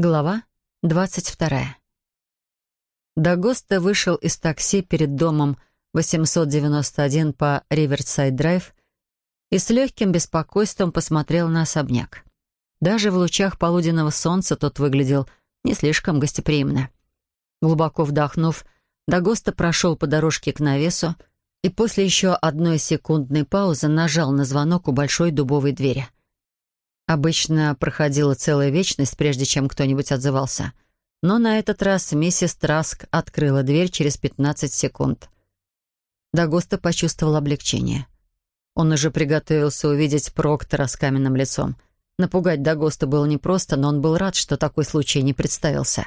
Глава двадцать вторая. Дагоста вышел из такси перед домом 891 по Риверсайд-драйв и с легким беспокойством посмотрел на особняк. Даже в лучах полуденного солнца тот выглядел не слишком гостеприимно. Глубоко вдохнув, Дагоста прошел по дорожке к навесу и после еще одной секундной паузы нажал на звонок у большой дубовой двери — Обычно проходила целая вечность, прежде чем кто-нибудь отзывался. Но на этот раз миссис Траск открыла дверь через 15 секунд. Дагоста почувствовал облегчение. Он уже приготовился увидеть Проктора с каменным лицом. Напугать Дагоста было непросто, но он был рад, что такой случай не представился.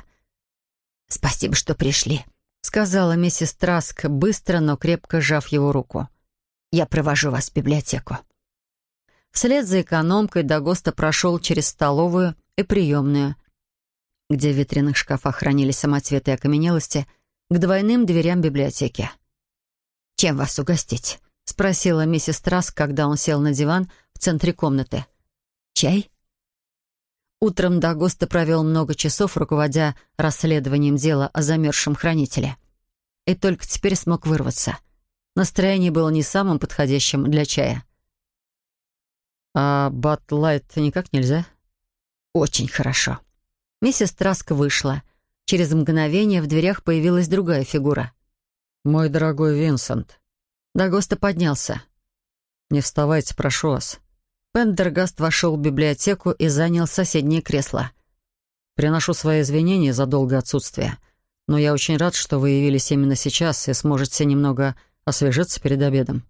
«Спасибо, что пришли», — сказала миссис Траск, быстро, но крепко сжав его руку. «Я провожу вас в библиотеку». Вслед за экономкой Дагоста прошел через столовую и приемную, где в ветряных шкафах хранились самоцветы и окаменелости, к двойным дверям библиотеки. «Чем вас угостить?» — спросила миссис Траск, когда он сел на диван в центре комнаты. «Чай?» Утром Дагоста провел много часов, руководя расследованием дела о замерзшем хранителе. И только теперь смог вырваться. Настроение было не самым подходящим для чая. «А Батлайт никак нельзя?» «Очень хорошо». Миссис Траск вышла. Через мгновение в дверях появилась другая фигура. «Мой дорогой Винсент». Дагоста поднялся. «Не вставайте, прошу вас». Пендергаст вошел в библиотеку и занял соседнее кресло. «Приношу свои извинения за долгое отсутствие, но я очень рад, что вы явились именно сейчас и сможете немного освежиться перед обедом.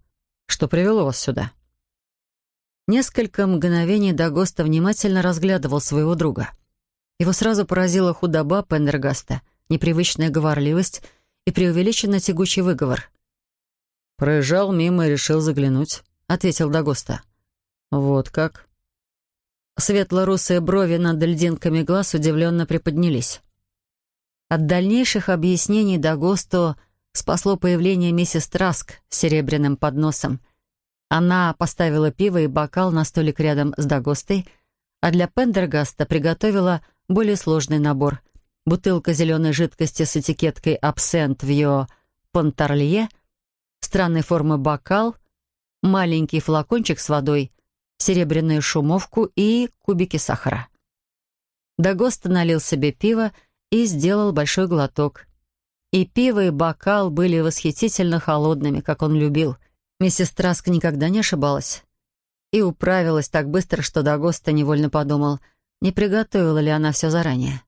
Что привело вас сюда?» Несколько мгновений Дагоста внимательно разглядывал своего друга. Его сразу поразила худоба Пендергаста, непривычная говорливость и преувеличенно тягучий выговор. «Проезжал мимо и решил заглянуть», — ответил Дагоста. «Вот как?» Светло-русые брови над льдинками глаз удивленно приподнялись. От дальнейших объяснений Дагосту спасло появление миссис Траск с серебряным подносом — она поставила пиво и бокал на столик рядом с Дагостой, а для Пендергаста приготовила более сложный набор. Бутылка зеленой жидкости с этикеткой «Абсент Вио Понтарлье», странной формы бокал, маленький флакончик с водой, серебряную шумовку и кубики сахара. Дагоста налил себе пиво и сделал большой глоток. И пиво, и бокал были восхитительно холодными, как он любил — Миссис Траск никогда не ошибалась. И управилась так быстро, что Дагоста невольно подумал, не приготовила ли она все заранее.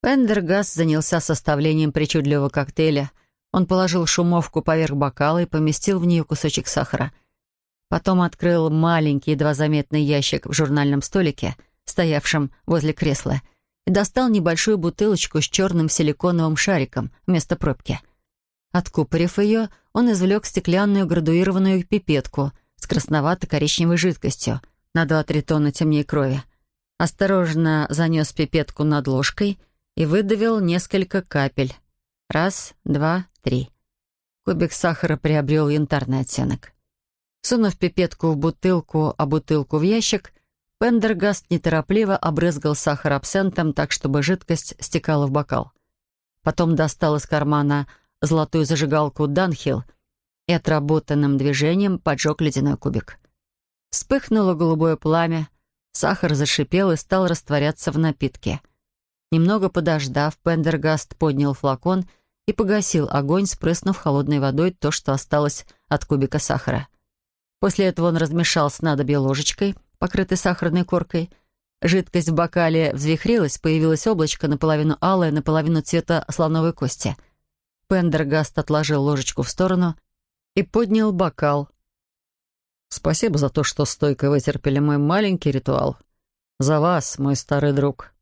Пендергас занялся составлением причудливого коктейля. Он положил шумовку поверх бокала и поместил в нее кусочек сахара. Потом открыл маленький, едва заметный ящик в журнальном столике, стоявшем возле кресла, и достал небольшую бутылочку с черным силиконовым шариком вместо пробки — Откупорив ее, он извлек стеклянную градуированную пипетку с красновато-коричневой жидкостью на 2-3 тонны темнее крови. Осторожно занес пипетку над ложкой и выдавил несколько капель. Раз, два, три. Кубик сахара приобрел янтарный оттенок. Сунув пипетку в бутылку, а бутылку в ящик, Пендергаст неторопливо обрызгал сахар абсентом так, чтобы жидкость стекала в бокал. Потом достал из кармана золотую зажигалку «Данхилл» и отработанным движением поджег ледяной кубик. Вспыхнуло голубое пламя, сахар зашипел и стал растворяться в напитке. Немного подождав, Пендергаст поднял флакон и погасил огонь, спрыснув холодной водой то, что осталось от кубика сахара. После этого он размешал снадобье ложечкой, покрытой сахарной коркой. Жидкость в бокале взвихрилась, появилось облачко наполовину алое, наполовину цвета слоновой кости — Пендергаст отложил ложечку в сторону и поднял бокал. «Спасибо за то, что стойко вытерпели мой маленький ритуал. За вас, мой старый друг».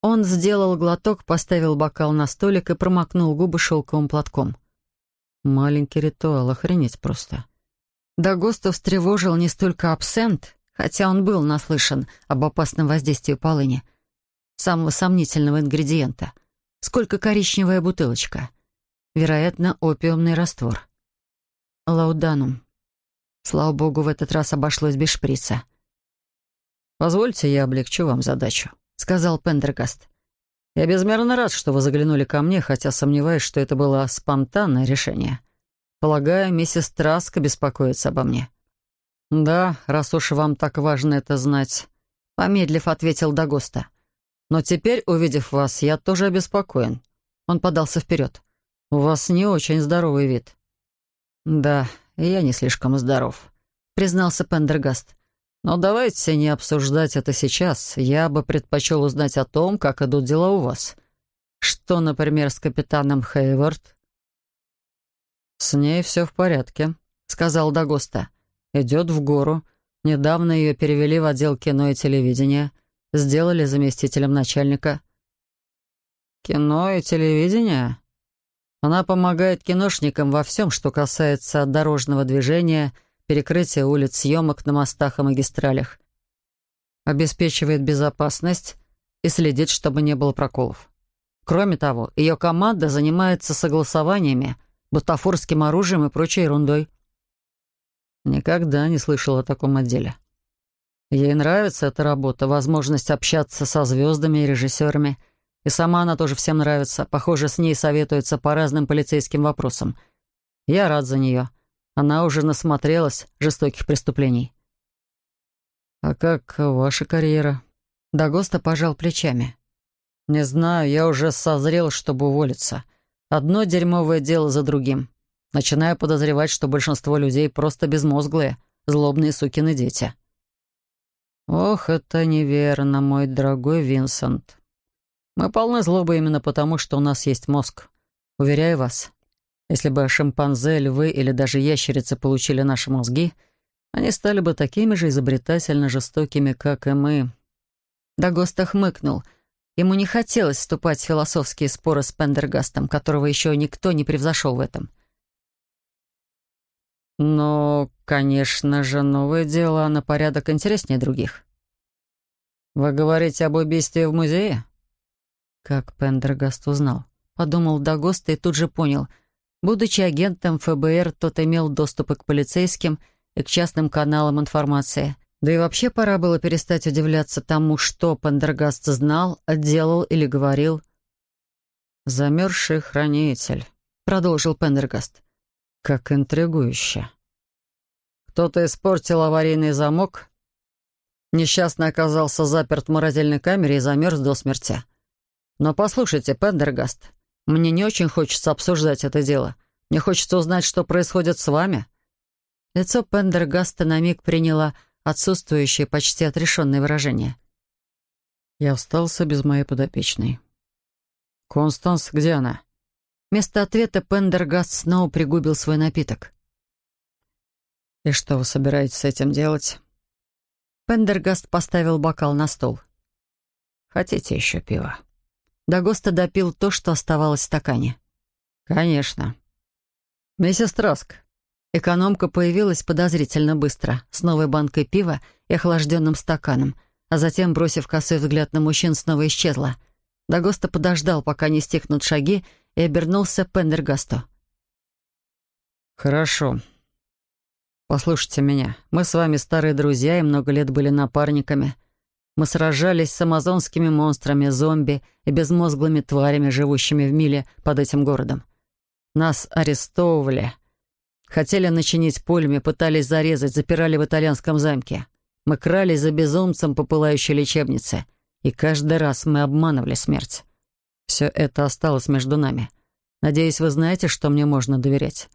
Он сделал глоток, поставил бокал на столик и промокнул губы шелковым платком. Маленький ритуал, охренеть просто. Дагосту встревожил не столько абсент, хотя он был наслышан об опасном воздействии полыни, самого сомнительного ингредиента, сколько коричневая бутылочка — Вероятно, опиумный раствор. Лауданум. Слава богу, в этот раз обошлось без шприца. «Позвольте, я облегчу вам задачу», — сказал Пендергаст. Я безмерно рад, что вы заглянули ко мне, хотя сомневаюсь, что это было спонтанное решение. Полагаю, миссис Траска беспокоится обо мне». «Да, раз уж вам так важно это знать», — помедлив ответил Дагоста. «Но теперь, увидев вас, я тоже обеспокоен». Он подался вперед. «У вас не очень здоровый вид». «Да, я не слишком здоров», — признался Пендергаст. «Но давайте не обсуждать это сейчас. Я бы предпочел узнать о том, как идут дела у вас. Что, например, с капитаном Хейвард?» «С ней все в порядке», — сказал Дагоста. «Идет в гору. Недавно ее перевели в отдел кино и телевидения. Сделали заместителем начальника». «Кино и телевидение?» Она помогает киношникам во всем, что касается дорожного движения, перекрытия улиц, съемок на мостах и магистралях. Обеспечивает безопасность и следит, чтобы не было проколов. Кроме того, ее команда занимается согласованиями, бутафорским оружием и прочей ерундой. Никогда не слышал о таком отделе. Ей нравится эта работа, возможность общаться со звездами и режиссерами. И сама она тоже всем нравится. Похоже, с ней советуются по разным полицейским вопросам. Я рад за нее. Она уже насмотрелась жестоких преступлений. «А как ваша карьера?» Дагоста пожал плечами. «Не знаю, я уже созрел, чтобы уволиться. Одно дерьмовое дело за другим. Начинаю подозревать, что большинство людей просто безмозглые, злобные сукины дети». «Ох, это неверно, мой дорогой Винсент. Мы полны злобы именно потому, что у нас есть мозг. Уверяю вас, если бы шимпанзе, львы или даже ящерицы получили наши мозги, они стали бы такими же изобретательно жестокими, как и мы». Дагоста хмыкнул. Ему не хотелось вступать в философские споры с Пендергастом, которого еще никто не превзошел в этом. Но, конечно же, новое дело на порядок интереснее других. «Вы говорите об убийстве в музее?» Как Пендергаст узнал? Подумал Дагоста и тут же понял. Будучи агентом ФБР, тот имел доступ и к полицейским, и к частным каналам информации. Да и вообще пора было перестать удивляться тому, что Пендергаст знал, делал или говорил. «Замерзший хранитель», — продолжил Пендергаст. «Как интригующе». «Кто-то испортил аварийный замок?» Несчастный оказался заперт в морозильной камере и замерз до смерти. Но послушайте, Пендергаст, мне не очень хочется обсуждать это дело. Мне хочется узнать, что происходит с вами». Лицо Пендергаста на миг приняло отсутствующее, почти отрешенное выражение. Я остался без моей подопечной. «Констанс, где она?» Вместо ответа Пендергаст снова пригубил свой напиток. «И что вы собираетесь с этим делать?» Пендергаст поставил бокал на стол. «Хотите еще пива?» Дагоста допил то, что оставалось в стакане. «Конечно». «Миссис Траск». Экономка появилась подозрительно быстро, с новой банкой пива и охлажденным стаканом, а затем, бросив косой взгляд на мужчин, снова исчезла. Дагоста подождал, пока не стихнут шаги, и обернулся к Пендергасту. «Хорошо. Послушайте меня. Мы с вами старые друзья и много лет были напарниками». Мы сражались с амазонскими монстрами, зомби и безмозглыми тварями, живущими в миле под этим городом. Нас арестовывали. Хотели начинить пулями, пытались зарезать, запирали в итальянском замке. Мы крались за безумцем по пылающей лечебнице. И каждый раз мы обманывали смерть. Все это осталось между нами. Надеюсь, вы знаете, что мне можно доверять.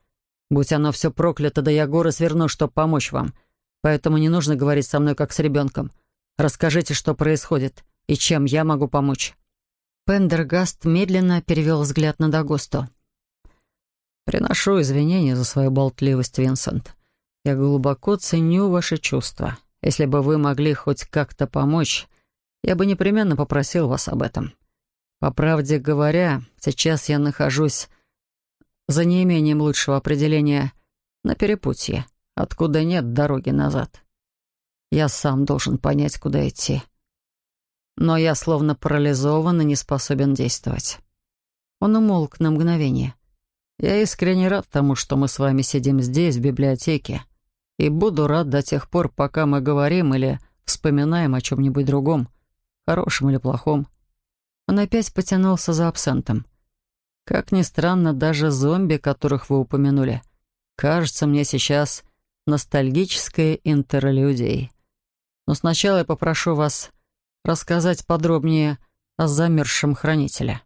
Будь оно все проклято, да я горы сверну, чтобы помочь вам. Поэтому не нужно говорить со мной, как с ребенком. Расскажите, что происходит и чем я могу помочь». Пендергаст медленно перевел взгляд на Дагосту. «Приношу извинения за свою болтливость, Винсент. Я глубоко ценю ваши чувства. Если бы вы могли хоть как-то помочь, я бы непременно попросил вас об этом. По правде говоря, сейчас я нахожусь за неимением лучшего определения на перепутье, откуда нет дороги назад. Я сам должен понять, куда идти. Но я словно парализован и не способен действовать. Он умолк на мгновение. Я искренне рад тому, что мы с вами сидим здесь, в библиотеке, и буду рад до тех пор, пока мы говорим или вспоминаем о чем-нибудь другом, хорошем или плохом. Он опять потянулся за абсентом. «Как ни странно, даже зомби, которых вы упомянули, кажется мне сейчас ностальгической интерлюдией. Но сначала я попрошу вас рассказать подробнее о замерзшем хранителе».